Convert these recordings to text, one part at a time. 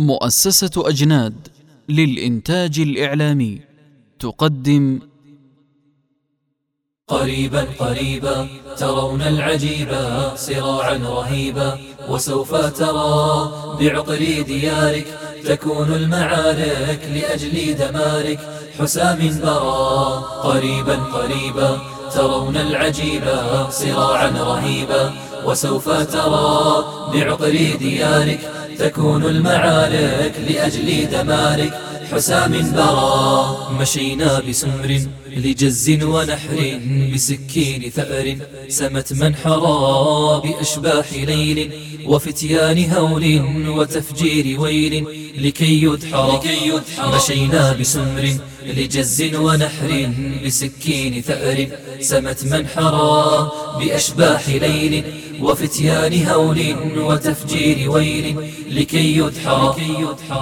مؤسسة أجناد للإنتاج الإعلامي. تقدم. قريبا قريبا ترون العجيبا صراعا رهيبا وسوف ترى بعقر ديارك تكون المعارك لأجل دمارك. حسام برا قريبا قريبا ترون العجيبا صراعا رهيبا وسوف ترى بعقر ديارك تكون المعارك لأجل دمارك حسام برا. مشينا بسمر لجز ونحر بسكين ثأر سمت من حرى بأشباح ليل وفتيان هول وتفجير ويل لكي يدحر. مشينا بسمر لجز ونحر بسكين ثأر سمت من حرى بأشباح ليل وفتيان هول وتفجير ويل لكي يدحر.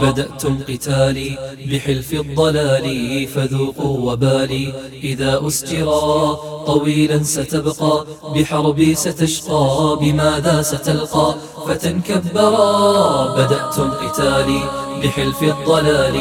بدأتم قتالي بحلف الضلال فذوقوا وبالي إذا أسجرا طويلا ستبقى بحربي ستشقى بماذا ستلقى. فتنكبرا بدأتم قتالي بحلف الضلال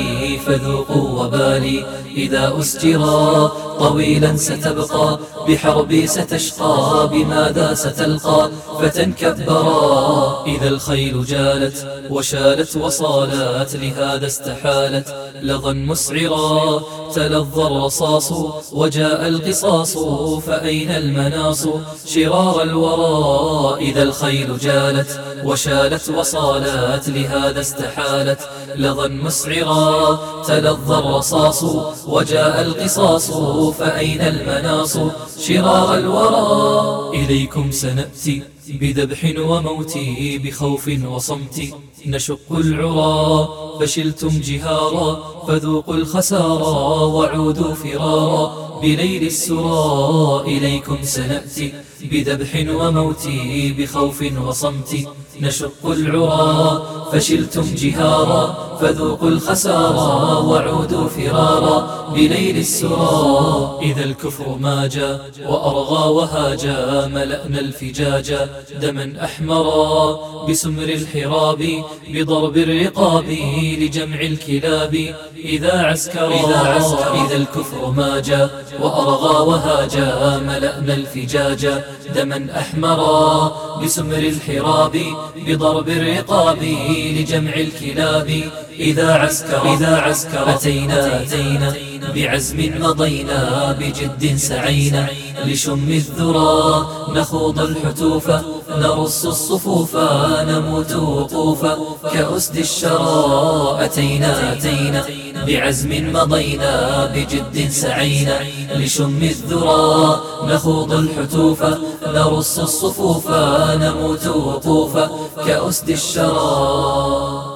فذوقوا وبالي إذا أسجرا طويلا ستبقى بحربي ستشقى بماذا ستلقى؟ فتنكبرا إذا الخيل جالت وشالت وصالت لهذا استحالت. لظا مسعرا تلظى الرصاص وجاء القصاص فأين المناص؟ شرار الورى إذا الخيل جالت وشالت وصالت لهذا استحالت. لظا مسعرا تلظى الرصاص وجاء القصاص فأين المناص؟ شرار الورى إليكم سنأتي. بذبح وموت بخوف وصمت. نشق العرى فشلتم جهارا فذوقوا الخسارى وعودوا فرارا. بليل السرى إليكم سنأتي بذبح وموت بخوف وصمت. نشق العرى فشلتم جهارا فذوقوا الخسارى وعودوا فرارا بليل السرى. إذا الكفر ما جاء وأرغى وهاجا ملأنا الفجاجا دما أحمرا. بسمر الحراب بضرب الرقاب لجمع الكلاب إذا عسكر إذا, عسكر إذا الكفر ما جاء وأرغى وهاجا ملأنا الفجاجا دما أحمرا. بسمر الحراب بضرب الرقاب لجمع الكلاب إذا عسكر إذا عسكر أتينا أتينا بعزم مضينا بجد سعينا لشم الذرى نخوض الحتوف نرص الصفوف نموت وقوفا كأسد الشرى أتينا أتينا بعزم مضينا بجد سعينا لشم الذرى نخوض الحتوف نرص الصفوف نموت وقوفا كأسد الشرى